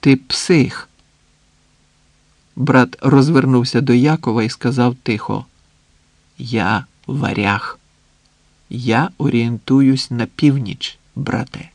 Ти псих. Брат розвернувся до Якова і сказав тихо: Я варяг. Я орієнтуюсь на північ, брате.